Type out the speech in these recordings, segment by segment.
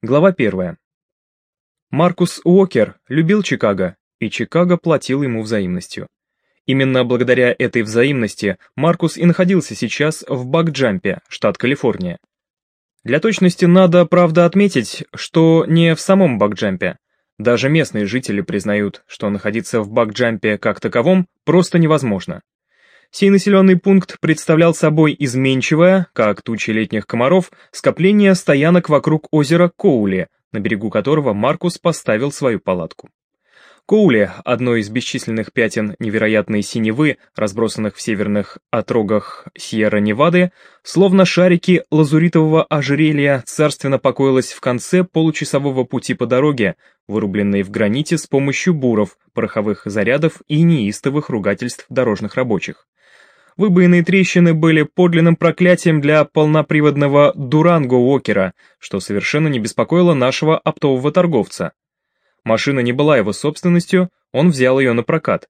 Глава первая. Маркус Уокер любил Чикаго, и Чикаго платил ему взаимностью. Именно благодаря этой взаимности Маркус и находился сейчас в Бакджампе, штат Калифорния. Для точности надо, правда, отметить, что не в самом Бакджампе. Даже местные жители признают, что находиться в Бакджампе как таковом просто невозможно. Сей населенный пункт представлял собой изменчивое, как тучи летних комаров, скопление стоянок вокруг озера Коули, на берегу которого Маркус поставил свою палатку. Коули, одно из бесчисленных пятен невероятной синевы, разбросанных в северных отрогах Сьерра-Невады, словно шарики лазуритового ожерелья, царственно покоилось в конце получасового пути по дороге, вырубленной в граните с помощью буров, пороховых зарядов и неистовых ругательств дорожных рабочих. Выбоины трещины были подлинным проклятием для полноприводного Дуранго Уокера, что совершенно не беспокоило нашего оптового торговца. Машина не была его собственностью, он взял ее на прокат.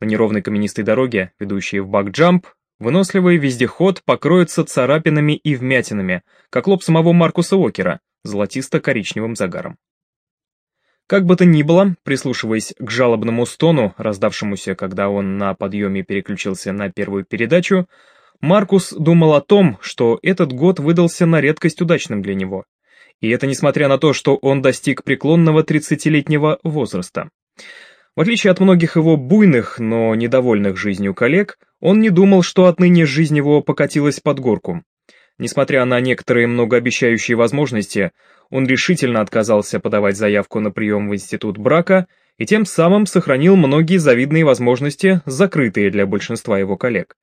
На неровной каменистой дороге, ведущей в Бакджамп, выносливый вездеход покроется царапинами и вмятинами, как лоб самого Маркуса Уокера, золотисто-коричневым загаром. Как бы то ни было, прислушиваясь к жалобному стону, раздавшемуся, когда он на подъеме переключился на первую передачу, Маркус думал о том, что этот год выдался на редкость удачным для него. И это несмотря на то, что он достиг преклонного 30-летнего возраста. В отличие от многих его буйных, но недовольных жизнью коллег, он не думал, что отныне жизнь его покатилась под горку. Несмотря на некоторые многообещающие возможности, он решительно отказался подавать заявку на прием в институт брака и тем самым сохранил многие завидные возможности, закрытые для большинства его коллег.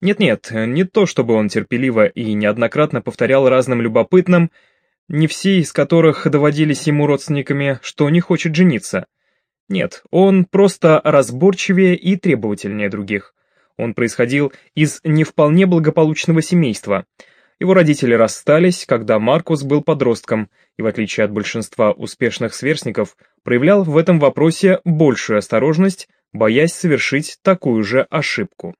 Нет-нет, не то чтобы он терпеливо и неоднократно повторял разным любопытным, не все из которых доводились ему родственниками, что не хочет жениться. Нет, он просто разборчивее и требовательнее других. Он происходил из не вполне благополучного семейства – его родители расстались, когда Маркус был подростком, и в отличие от большинства успешных сверстников, проявлял в этом вопросе большую осторожность, боясь совершить такую же ошибку.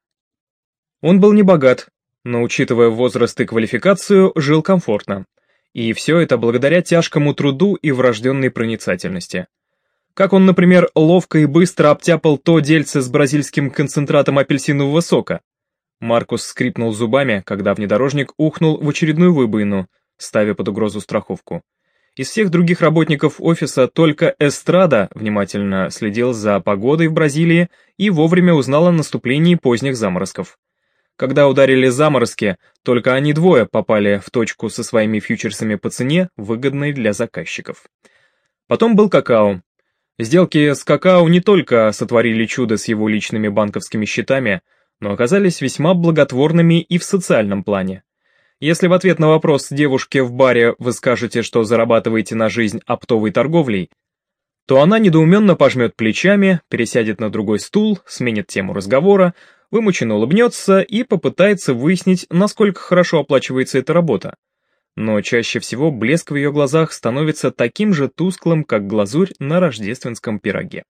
Он был не богат, но, учитывая возраст и квалификацию, жил комфортно. И все это благодаря тяжкому труду и врожденной проницательности. Как он, например, ловко и быстро обтяпал то дельце с бразильским концентратом апельсинового сока, Маркус скрипнул зубами, когда внедорожник ухнул в очередную выбоину, ставя под угрозу страховку. Из всех других работников офиса только Эстрада внимательно следил за погодой в Бразилии и вовремя узнал о наступлении поздних заморозков. Когда ударили заморозки, только они двое попали в точку со своими фьючерсами по цене, выгодной для заказчиков. Потом был какао. Сделки с какао не только сотворили чудо с его личными банковскими счетами, но оказались весьма благотворными и в социальном плане. Если в ответ на вопрос девушки в баре вы скажете, что зарабатываете на жизнь оптовой торговлей, то она недоуменно пожмет плечами, пересядет на другой стул, сменит тему разговора, вымученно улыбнется и попытается выяснить, насколько хорошо оплачивается эта работа. Но чаще всего блеск в ее глазах становится таким же тусклым, как глазурь на рождественском пироге.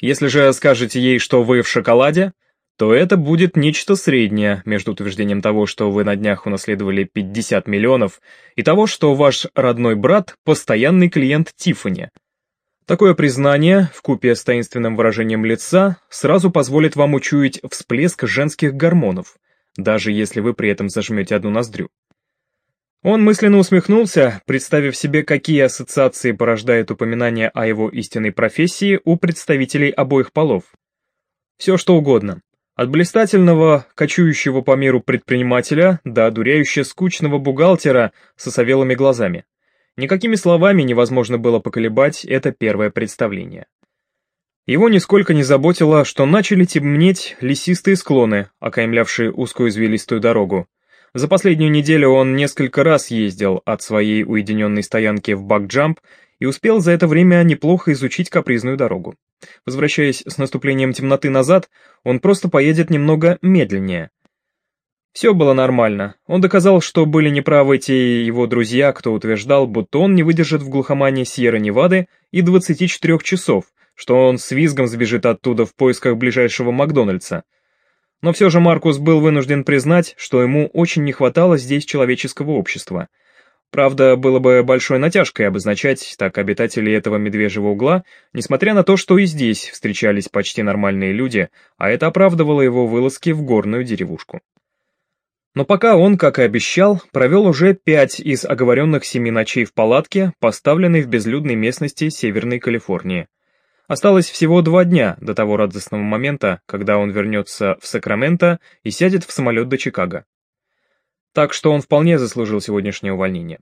Если же скажете ей, что вы в шоколаде, то это будет нечто среднее между утверждением того, что вы на днях унаследовали 50 миллионов, и того, что ваш родной брат – постоянный клиент Тиффани. Такое признание, вкупе с таинственным выражением лица, сразу позволит вам учуять всплеск женских гормонов, даже если вы при этом зажмете одну ноздрю. Он мысленно усмехнулся, представив себе, какие ассоциации порождает упоминание о его истинной профессии у представителей обоих полов. Все что угодно, от блистательного, кочующего по миру предпринимателя до одуряюще скучного бухгалтера с осовелыми глазами. Никакими словами невозможно было поколебать это первое представление. Его нисколько не заботило, что начали темнеть лесистые склоны, окаймлявшие узкую извилистую дорогу. За последнюю неделю он несколько раз ездил от своей уединенной стоянки в Бакджамп и успел за это время неплохо изучить капризную дорогу. Возвращаясь с наступлением темноты назад, он просто поедет немного медленнее. Все было нормально. Он доказал, что были неправы те его друзья, кто утверждал, будто он не выдержит в глухомане Сьерра-Невады и 24 часов, что он с визгом сбежит оттуда в поисках ближайшего Макдональдса. Но все же Маркус был вынужден признать, что ему очень не хватало здесь человеческого общества. Правда, было бы большой натяжкой обозначать так обитателей этого медвежьего угла, несмотря на то, что и здесь встречались почти нормальные люди, а это оправдывало его вылазки в горную деревушку. Но пока он, как и обещал, провел уже пять из оговоренных семи ночей в палатке, поставленной в безлюдной местности Северной Калифорнии. Осталось всего два дня до того радостного момента, когда он вернется в Сакраменто и сядет в самолет до Чикаго. Так что он вполне заслужил сегодняшнее увольнение.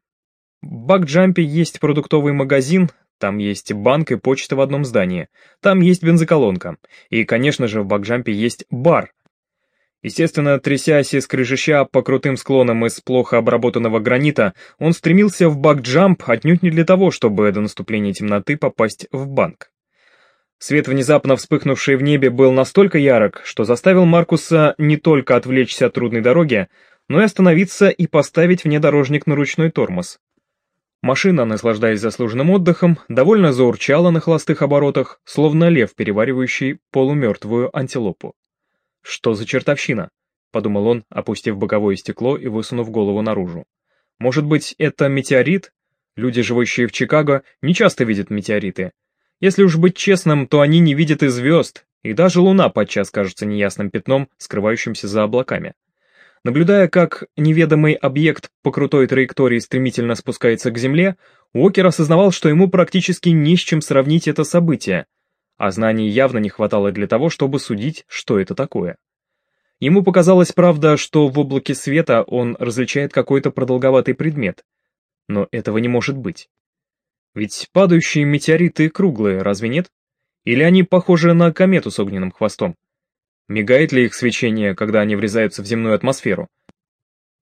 В Бакджампе есть продуктовый магазин, там есть банк и почта в одном здании, там есть бензоколонка, и, конечно же, в Бакджампе есть бар. Естественно, трясясь из крыжища по крутым склонам из плохо обработанного гранита, он стремился в Бакджамп отнюдь не для того, чтобы до наступления темноты попасть в банк. Свет, внезапно вспыхнувший в небе, был настолько ярок, что заставил Маркуса не только отвлечься от трудной дороги, но и остановиться и поставить внедорожник на ручной тормоз. Машина, наслаждаясь заслуженным отдыхом, довольно заурчала на холостых оборотах, словно лев, переваривающий полумертвую антилопу. «Что за чертовщина?» — подумал он, опустив боковое стекло и высунув голову наружу. «Может быть, это метеорит? Люди, живущие в Чикаго, не часто видят метеориты. Если уж быть честным, то они не видят и звезд, и даже луна подчас кажется неясным пятном, скрывающимся за облаками. Наблюдая, как неведомый объект по крутой траектории стремительно спускается к Земле, Уокер осознавал, что ему практически не с чем сравнить это событие, а знаний явно не хватало для того, чтобы судить, что это такое. Ему показалось, правда, что в облаке света он различает какой-то продолговатый предмет. Но этого не может быть. Ведь падающие метеориты круглые, разве нет? Или они похожи на комету с огненным хвостом? Мигает ли их свечение, когда они врезаются в земную атмосферу?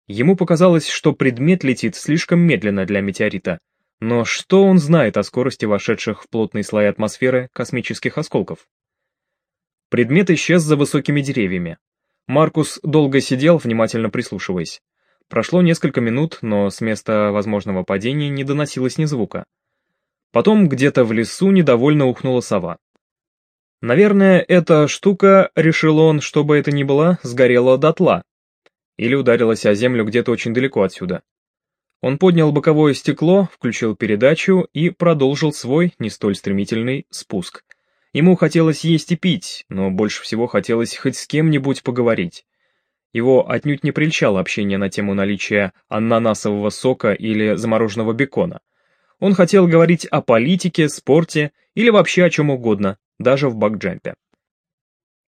Ему показалось, что предмет летит слишком медленно для метеорита. Но что он знает о скорости вошедших в плотные слои атмосферы космических осколков? Предмет исчез за высокими деревьями. Маркус долго сидел, внимательно прислушиваясь. Прошло несколько минут, но с места возможного падения не доносилось ни звука. Потом где-то в лесу недовольно ухнула сова. Наверное, эта штука, решил он, чтобы это ни было, сгорела дотла. Или ударилась о землю где-то очень далеко отсюда. Он поднял боковое стекло, включил передачу и продолжил свой, не столь стремительный, спуск. Ему хотелось есть и пить, но больше всего хотелось хоть с кем-нибудь поговорить. Его отнюдь не прельчало общение на тему наличия ананасового сока или замороженного бекона. Он хотел говорить о политике, спорте или вообще о чем угодно, даже в бакджампе.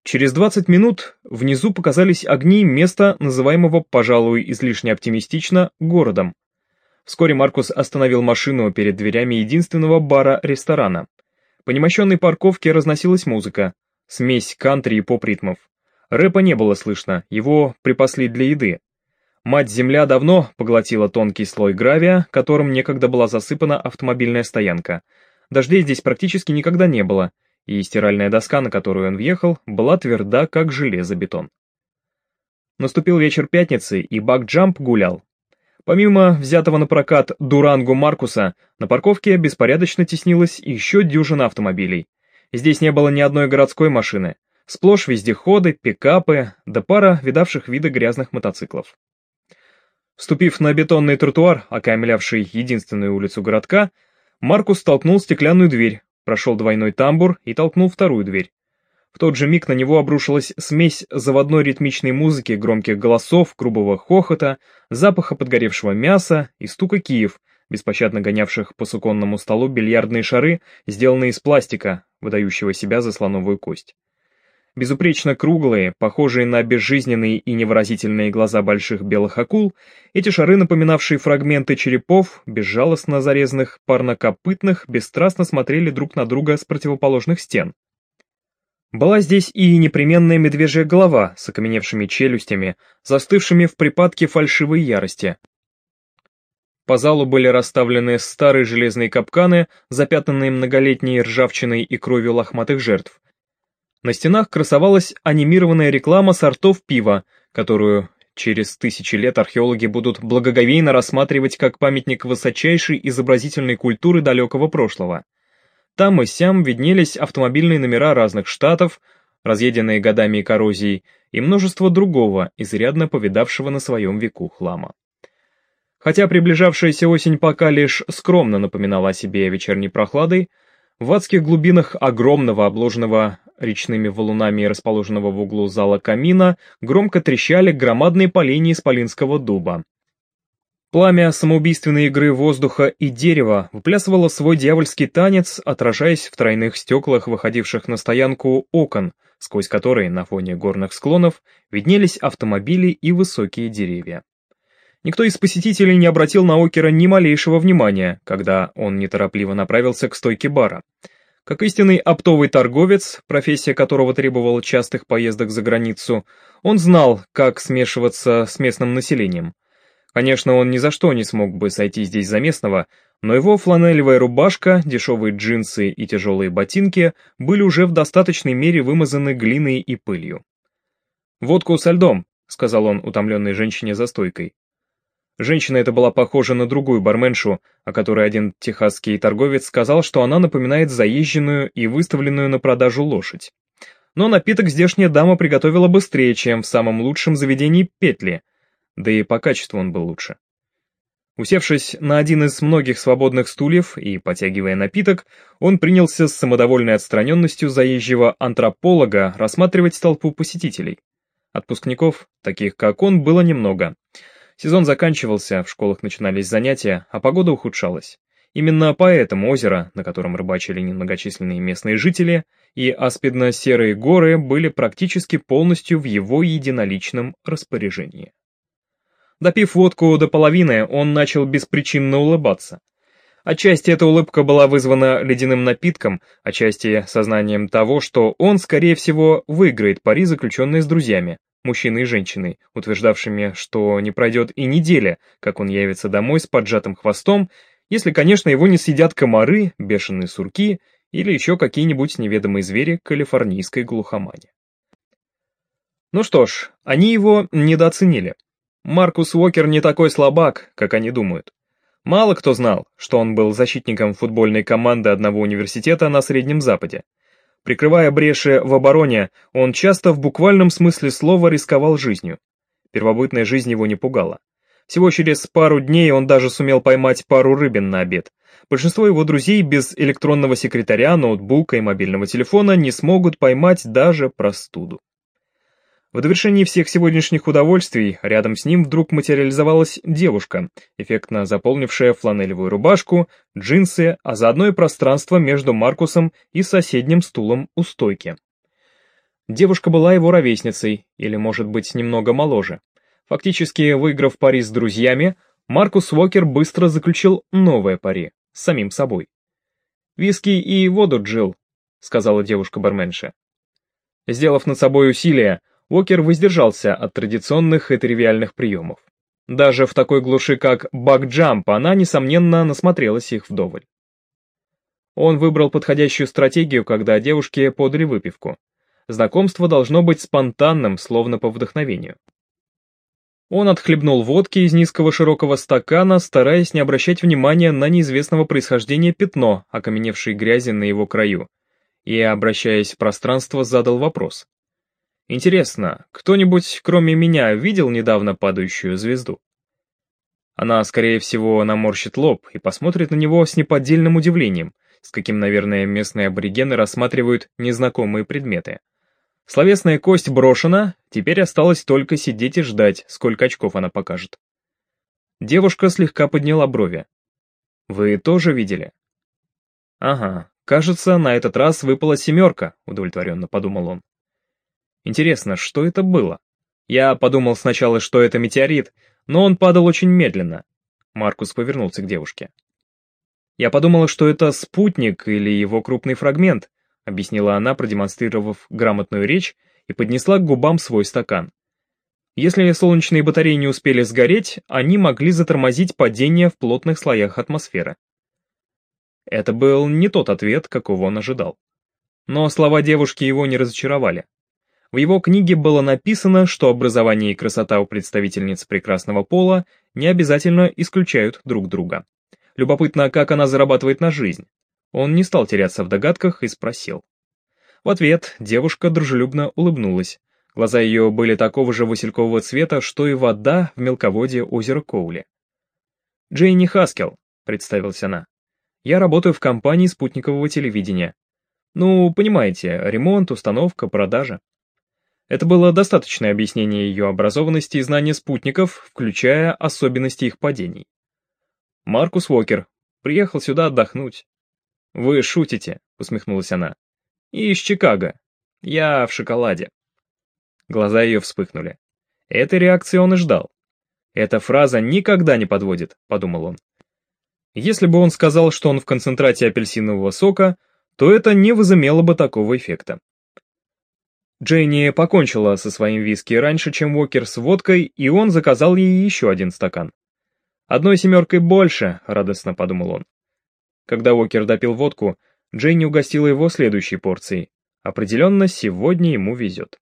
Через 20 минут внизу показались огни места, называемого, пожалуй, излишне оптимистично, городом. Вскоре Маркус остановил машину перед дверями единственного бара-ресторана. По немощенной парковке разносилась музыка, смесь кантри и поп-ритмов. Рэпа не было слышно, его припасли для еды. Мать-земля давно поглотила тонкий слой гравия, которым некогда была засыпана автомобильная стоянка. Дождей здесь практически никогда не было, и стиральная доска, на которую он въехал, была тверда, как железобетон. Наступил вечер пятницы, и Бак-Джамп гулял. Помимо взятого на прокат Дурангу Маркуса, на парковке беспорядочно теснилась еще дюжина автомобилей. Здесь не было ни одной городской машины. Сплошь вездеходы, пикапы, да пара видавших виды грязных мотоциклов. Вступив на бетонный тротуар, окаймлявший единственную улицу городка, Маркус толкнул стеклянную дверь, прошел двойной тамбур и толкнул вторую дверь. В тот же миг на него обрушилась смесь заводной ритмичной музыки, громких голосов, грубого хохота, запаха подгоревшего мяса и стука киев, беспощадно гонявших по суконному столу бильярдные шары, сделанные из пластика, выдающего себя за слоновую кость. Безупречно круглые, похожие на безжизненные и невыразительные глаза больших белых акул, эти шары, напоминавшие фрагменты черепов, безжалостно зарезанных парнокопытных, бесстрастно смотрели друг на друга с противоположных стен. Была здесь и непременная медвежья голова с окаменевшими челюстями, застывшими в припадке фальшивой ярости. По залу были расставлены старые железные капканы, запятнанные многолетней ржавчиной и кровью лохматых жертв, на стенах красовалась анимированная реклама сортов пива, которую через тысячи лет археологи будут благоговейно рассматривать как памятник высочайшей изобразительной культуры далекого прошлого. Там и сям виднелись автомобильные номера разных штатов, разъеденные годами и коррозией, и множество другого, изрядно повидавшего на своем веку хлама. Хотя приближавшаяся осень пока лишь скромно напоминала о себе вечерней прохладой, в адских глубинах огромного, обложенного речными валунами расположенного в углу зала камина, громко трещали громадные поленья исполинского дуба. Пламя самоубийственной игры воздуха и дерева выплясывало свой дьявольский танец, отражаясь в тройных стеклах, выходивших на стоянку окон, сквозь которые на фоне горных склонов виднелись автомобили и высокие деревья. Никто из посетителей не обратил на Окера ни малейшего внимания, когда он неторопливо направился к стойке бара. Как истинный оптовый торговец, профессия которого требовала частых поездок за границу, он знал, как смешиваться с местным населением. Конечно, он ни за что не смог бы сойти здесь за местного, но его фланелевая рубашка, дешевые джинсы и тяжелые ботинки были уже в достаточной мере вымазаны глиной и пылью. «Водку со льдом», — сказал он утомленной женщине за стойкой. Женщина эта была похожа на другую барменшу, о которой один техасский торговец сказал, что она напоминает заезженную и выставленную на продажу лошадь. Но напиток здешняя дама приготовила быстрее, чем в самом лучшем заведении петли, да и по качеству он был лучше. Усевшись на один из многих свободных стульев и потягивая напиток, он принялся с самодовольной отстраненностью заезжего антрополога рассматривать толпу посетителей. Отпускников, таких как он, было немного — Сезон заканчивался, в школах начинались занятия, а погода ухудшалась. Именно поэтому озеро, на котором рыбачили немногочисленные местные жители, и аспидно-серые горы были практически полностью в его единоличном распоряжении. Допив водку до половины, он начал беспричинно улыбаться. Отчасти эта улыбка была вызвана ледяным напитком, отчасти сознанием того, что он, скорее всего, выиграет пари, заключенные с друзьями, мужчиной и женщиной, утверждавшими, что не пройдет и неделя, как он явится домой с поджатым хвостом, если, конечно, его не съедят комары, бешеные сурки или еще какие-нибудь неведомые звери калифорнийской глухомани. Ну что ж, они его недооценили. Маркус Уокер не такой слабак, как они думают. Мало кто знал, что он был защитником футбольной команды одного университета на Среднем Западе, Прикрывая бреши в обороне, он часто в буквальном смысле слова рисковал жизнью. Первобытная жизнь его не пугала. Всего через пару дней он даже сумел поймать пару рыбин на обед. Большинство его друзей без электронного секретаря, ноутбука и мобильного телефона не смогут поймать даже простуду. В довершении всех сегодняшних удовольствий рядом с ним вдруг материализовалась девушка, эффектно заполнившая фланелевую рубашку, джинсы, а заодно и пространство между Маркусом и соседним стулом у стойки. Девушка была его ровесницей, или, может быть, немного моложе. Фактически, выиграв пари с друзьями, Маркус Уокер быстро заключил новое пари с самим собой. «Виски и воду, Джилл», — сказала девушка-барменша. Сделав над собой усилие, Уокер воздержался от традиционных и тривиальных приемов. Даже в такой глуши, как бак-джамп, она, несомненно, насмотрелась их вдоволь. Он выбрал подходящую стратегию, когда девушке подали выпивку. Знакомство должно быть спонтанным, словно по вдохновению. Он отхлебнул водки из низкого широкого стакана, стараясь не обращать внимания на неизвестного происхождения пятно, окаменевшей грязи на его краю, и, обращаясь в пространство, задал вопрос. Интересно, кто-нибудь, кроме меня, видел недавно падающую звезду? Она, скорее всего, наморщит лоб и посмотрит на него с неподдельным удивлением, с каким, наверное, местные аборигены рассматривают незнакомые предметы. Словесная кость брошена, теперь осталось только сидеть и ждать, сколько очков она покажет. Девушка слегка подняла брови. «Вы тоже видели?» «Ага, кажется, на этот раз выпала семерка», — удовлетворенно подумал он. Интересно, что это было? Я подумал сначала, что это метеорит, но он падал очень медленно. Маркус повернулся к девушке. Я подумала, что это спутник или его крупный фрагмент, объяснила она, продемонстрировав грамотную речь и поднесла к губам свой стакан. Если солнечные батареи не успели сгореть, они могли затормозить падение в плотных слоях атмосферы. Это был не тот ответ, какого он ожидал. Но слова девушки его не разочаровали. В его книге было написано, что образование и красота у представительниц прекрасного пола не обязательно исключают друг друга. Любопытно, как она зарабатывает на жизнь. Он не стал теряться в догадках и спросил. В ответ девушка дружелюбно улыбнулась. Глаза ее были такого же василькового цвета, что и вода в мелководье озера Коули. Джейни Хаскел», — представилась она. «Я работаю в компании спутникового телевидения. Ну, понимаете, ремонт, установка, продажа». Это было достаточное объяснение ее образованности и знания спутников, включая особенности их падений. «Маркус Уокер. Приехал сюда отдохнуть». «Вы шутите», — усмехнулась она. «И из Чикаго. Я в шоколаде». Глаза ее вспыхнули. Этой реакции он и ждал. «Эта фраза никогда не подводит», — подумал он. Если бы он сказал, что он в концентрате апельсинового сока, то это не возымело бы такого эффекта. Дженни покончила со своим виски раньше, чем Уокер с водкой, и он заказал ей еще один стакан. «Одной семеркой больше», — радостно подумал он. Когда Уокер допил водку, Дженни угостила его следующей порцией. Определенно, сегодня ему везет.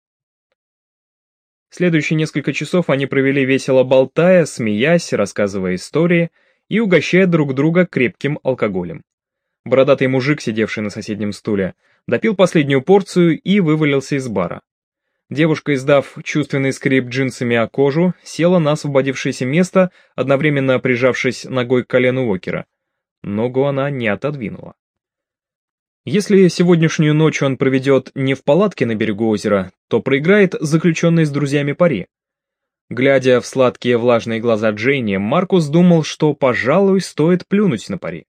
Следующие несколько часов они провели весело болтая, смеясь, рассказывая истории и угощая друг друга крепким алкоголем. Бородатый мужик, сидевший на соседнем стуле, допил последнюю порцию и вывалился из бара. Девушка, издав чувственный скрип джинсами о кожу, села на освободившееся место, одновременно прижавшись ногой к колену Уокера. Ногу она не отодвинула. Если сегодняшнюю ночь он проведет не в палатке на берегу озера, то проиграет заключенный с друзьями пари. Глядя в сладкие влажные глаза Джейни, Маркус думал, что, пожалуй, стоит плюнуть на пари.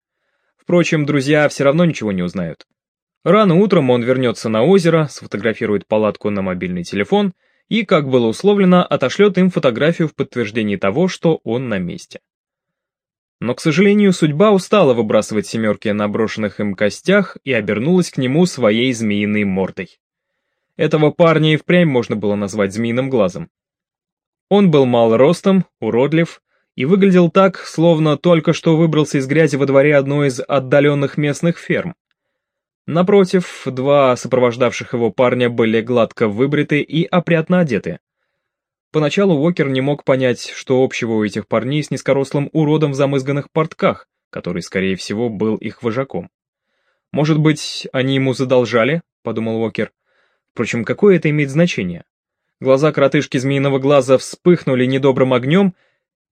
Впрочем, друзья все равно ничего не узнают. Рано утром он вернется на озеро, сфотографирует палатку на мобильный телефон и, как было условлено, отошлет им фотографию в подтверждении того, что он на месте. Но, к сожалению, судьба устала выбрасывать семерки на брошенных им костях и обернулась к нему своей змеиной мордой. Этого парня и впрямь можно было назвать змеиным глазом. Он был мал ростом, уродлив и выглядел так, словно только что выбрался из грязи во дворе одной из отдаленных местных ферм. Напротив, два сопровождавших его парня были гладко выбриты и опрятно одеты. Поначалу Уокер не мог понять, что общего у этих парней с низкорослым уродом в замызганных портках, который, скорее всего, был их вожаком. «Может быть, они ему задолжали?» — подумал Уокер. Впрочем, какое это имеет значение? Глаза коротышки змеиного глаза вспыхнули недобрым огнем,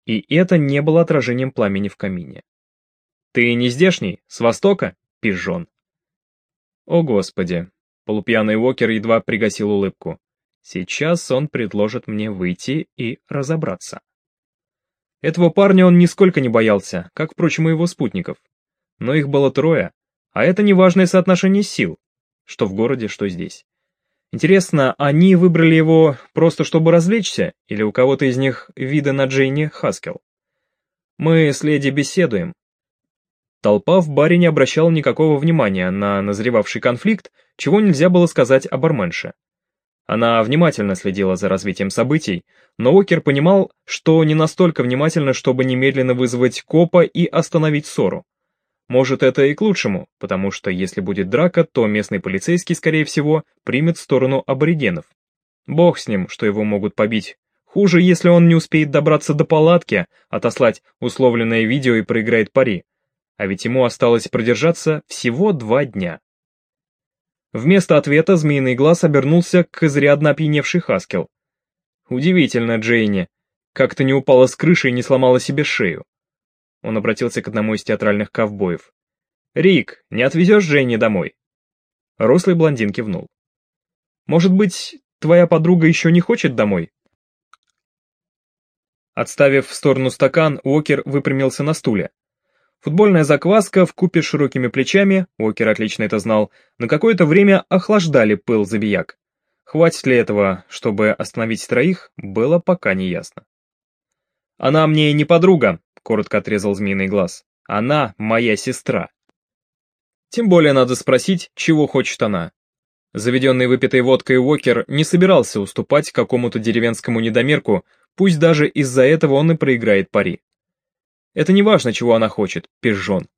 и это не было отражением пламени в камине. «Ты не здешний? С востока?» — пижон. «О, Господи!» — полупьяный Уокер едва пригасил улыбку. Сейчас он предложит мне выйти и разобраться. Этого парня он нисколько не боялся, как, впрочем, и его спутников. Но их было трое, а это неважное соотношение сил, что в городе, что здесь. Интересно, они выбрали его просто чтобы развлечься, или у кого-то из них вида на Джейни Хаскел? Мы с леди беседуем. Толпа в баре не обращала никакого внимания на назревавший конфликт, чего нельзя было сказать о барменше. Она внимательно следила за развитием событий, но Окер понимал, что не настолько внимательно, чтобы немедленно вызвать копа и остановить ссору. Может, это и к лучшему, потому что если будет драка, то местный полицейский, скорее всего, примет сторону аборигенов. Бог с ним, что его могут побить. Хуже, если он не успеет добраться до палатки, отослать условленное видео и проиграет пари. А ведь ему осталось продержаться всего два дня. Вместо ответа змеиный глаз обернулся к изрядно опьяневший Хаскел. «Удивительно, Джейни, как ты не упала с крыши и не сломала себе шею». Он обратился к одному из театральных ковбоев. «Рик, не отвезешь Джейни домой?» Рослый блондин кивнул. «Может быть, твоя подруга еще не хочет домой?» Отставив в сторону стакан, Уокер выпрямился на стуле. Футбольная закваска в купе с широкими плечами, Уокер отлично это знал, на какое-то время охлаждали пыл забияк. Хватит ли этого, чтобы остановить троих, было пока не ясно. «Она мне не подруга», — коротко отрезал змеиный глаз. «Она моя сестра». Тем более надо спросить, чего хочет она. Заведенный выпитой водкой Уокер не собирался уступать какому-то деревенскому недомерку, пусть даже из-за этого он и проиграет пари. Это не важно, чего она хочет, пижон.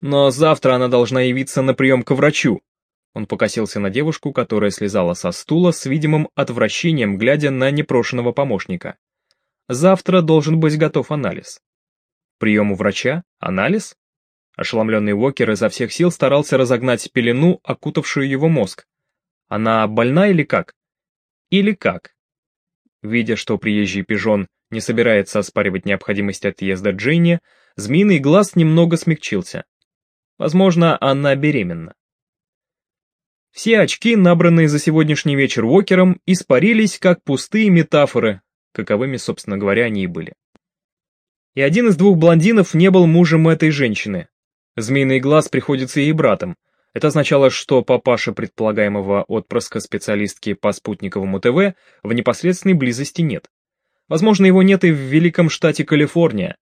Но завтра она должна явиться на прием к врачу. Он покосился на девушку, которая слезала со стула с видимым отвращением, глядя на непрошенного помощника. Завтра должен быть готов анализ. Прием у врача? Анализ? Ошеломленный Уокер изо всех сил старался разогнать пелену, окутавшую его мозг. Она больна или как? Или как? Видя, что приезжий пижон не собирается оспаривать необходимость отъезда Дженни, змеиный глаз немного смягчился. Возможно, она беременна. Все очки, набранные за сегодняшний вечер Уокером, испарились как пустые метафоры, каковыми, собственно говоря, они и были. И один из двух блондинов не был мужем этой женщины. Змеиный глаз приходится ей братом. Это означало, что папаша предполагаемого отпрыска специалистки по спутниковому ТВ в непосредственной близости нет. Возможно, его нет и в великом штате Калифорния.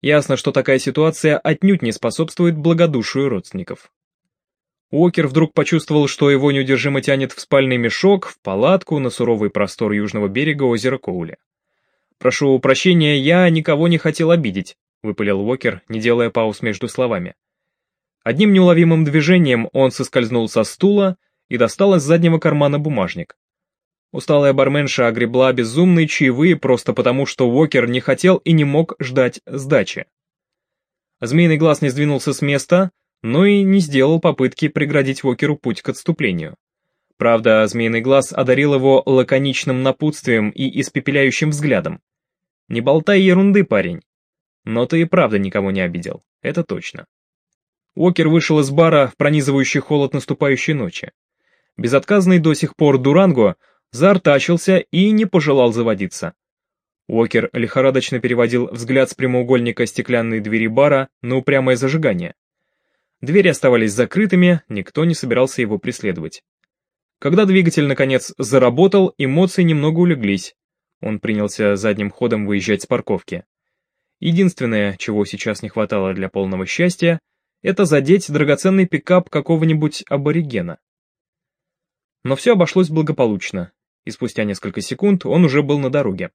Ясно, что такая ситуация отнюдь не способствует благодушию родственников. Уокер вдруг почувствовал, что его неудержимо тянет в спальный мешок, в палатку, на суровый простор южного берега озера Коули. «Прошу прощения, я никого не хотел обидеть», — выпалил Уокер, не делая пауз между словами. Одним неуловимым движением он соскользнул со стула и достал из заднего кармана бумажник. Усталая барменша огребла безумные чаевые просто потому, что Уокер не хотел и не мог ждать сдачи. Змеиный глаз не сдвинулся с места, но и не сделал попытки преградить Уокеру путь к отступлению. Правда, Змеиный глаз одарил его лаконичным напутствием и испепеляющим взглядом. «Не болтай ерунды, парень». Но ты и правда никого не обидел, это точно. Уокер вышел из бара в пронизывающий холод наступающей ночи. Безотказный до сих пор Дуранго заортачился и не пожелал заводиться. Уокер лихорадочно переводил взгляд с прямоугольника стеклянной двери бара на упрямое зажигание. Двери оставались закрытыми, никто не собирался его преследовать. Когда двигатель, наконец, заработал, эмоции немного улеглись. Он принялся задним ходом выезжать с парковки. Единственное, чего сейчас не хватало для полного счастья, это задеть драгоценный пикап какого-нибудь аборигена. Но все обошлось благополучно, и спустя несколько секунд он уже был на дороге.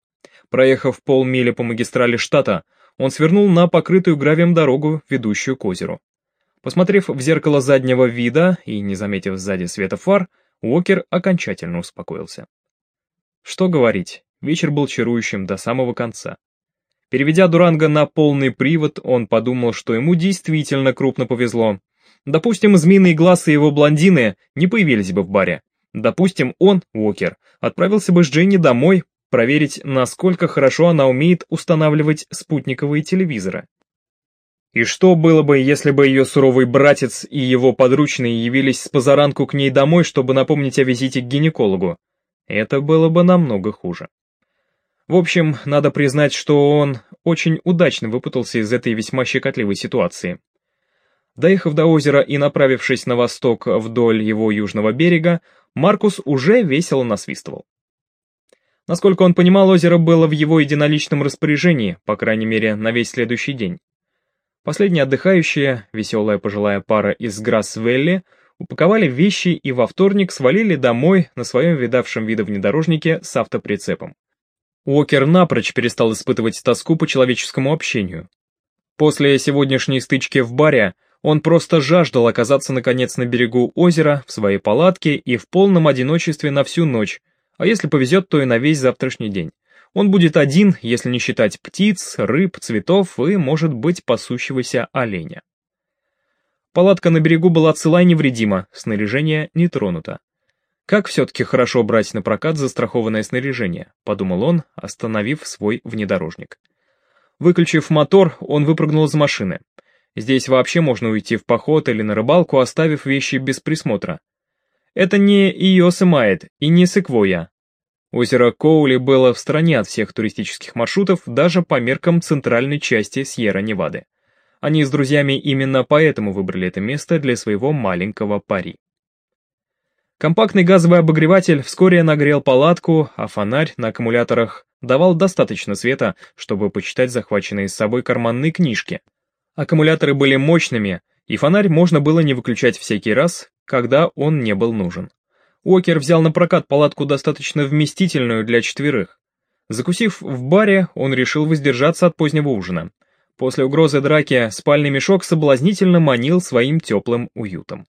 Проехав полмили по магистрали штата, он свернул на покрытую гравием дорогу, ведущую к озеру. Посмотрев в зеркало заднего вида и не заметив сзади света фар, Уокер окончательно успокоился. Что говорить, вечер был чарующим до самого конца. Переведя Дуранга на полный привод, он подумал, что ему действительно крупно повезло. Допустим, змеиный глаз и его блондины не появились бы в баре. Допустим, он, Уокер, отправился бы с Дженни домой проверить, насколько хорошо она умеет устанавливать спутниковые телевизоры. И что было бы, если бы ее суровый братец и его подручные явились с позаранку к ней домой, чтобы напомнить о визите к гинекологу? Это было бы намного хуже. В общем, надо признать, что он очень удачно выпутался из этой весьма щекотливой ситуации. Доехав до озера и направившись на восток вдоль его южного берега, Маркус уже весело насвистывал. Насколько он понимал, озеро было в его единоличном распоряжении, по крайней мере, на весь следующий день. Последние отдыхающие, веселая пожилая пара из Грасс-Велли, упаковали вещи и во вторник свалили домой на своем видавшем вида внедорожнике с автоприцепом. Уокер напрочь перестал испытывать тоску по человеческому общению. После сегодняшней стычки в баре он просто жаждал оказаться наконец на берегу озера, в своей палатке и в полном одиночестве на всю ночь, а если повезет, то и на весь завтрашний день. Он будет один, если не считать птиц, рыб, цветов и, может быть, пасущегося оленя. Палатка на берегу была цела и невредима, снаряжение не тронуто. «Как все-таки хорошо брать на прокат застрахованное снаряжение», — подумал он, остановив свой внедорожник. Выключив мотор, он выпрыгнул из машины. Здесь вообще можно уйти в поход или на рыбалку, оставив вещи без присмотра. Это не Иосемайт и не Секвоя, Озеро Коули было в стороне от всех туристических маршрутов даже по меркам центральной части Сьерра-Невады. Они с друзьями именно поэтому выбрали это место для своего маленького пари. Компактный газовый обогреватель вскоре нагрел палатку, а фонарь на аккумуляторах давал достаточно света, чтобы почитать захваченные с собой карманные книжки. Аккумуляторы были мощными, и фонарь можно было не выключать всякий раз, когда он не был нужен. Уокер взял на прокат палатку достаточно вместительную для четверых. Закусив в баре, он решил воздержаться от позднего ужина. После угрозы драки спальный мешок соблазнительно манил своим теплым уютом.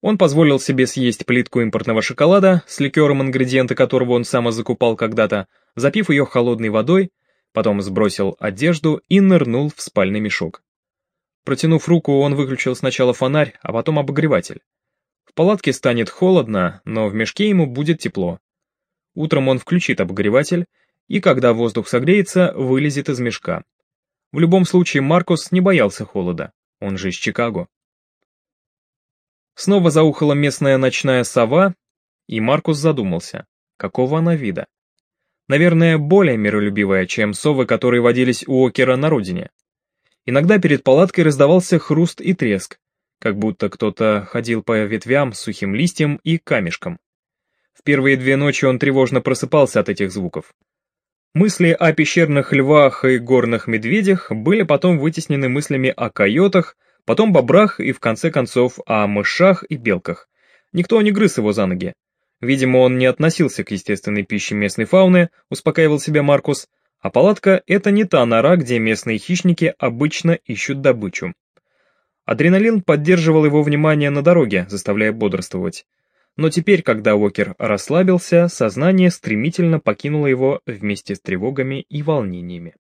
Он позволил себе съесть плитку импортного шоколада, с ликером ингредиенты которого он сам закупал когда-то, запив ее холодной водой, потом сбросил одежду и нырнул в спальный мешок. Протянув руку, он выключил сначала фонарь, а потом обогреватель. В палатке станет холодно, но в мешке ему будет тепло. Утром он включит обогреватель, и когда воздух согреется, вылезет из мешка. В любом случае Маркус не боялся холода, он же из Чикаго. Снова заухала местная ночная сова, и Маркус задумался, какого она вида. Наверное, более миролюбивая, чем совы, которые водились у Окера на родине. Иногда перед палаткой раздавался хруст и треск, как будто кто-то ходил по ветвям сухим листьем и камешком. В первые две ночи он тревожно просыпался от этих звуков. Мысли о пещерных львах и горных медведях были потом вытеснены мыслями о койотах, потом бобрах и в конце концов о мышах и белках. Никто не грыз его за ноги. Видимо, он не относился к естественной пище местной фауны, успокаивал себя Маркус, а палатка — это не та нора, где местные хищники обычно ищут добычу. Адреналин поддерживал его внимание на дороге, заставляя бодрствовать. Но теперь, когда Уокер расслабился, сознание стремительно покинуло его вместе с тревогами и волнениями.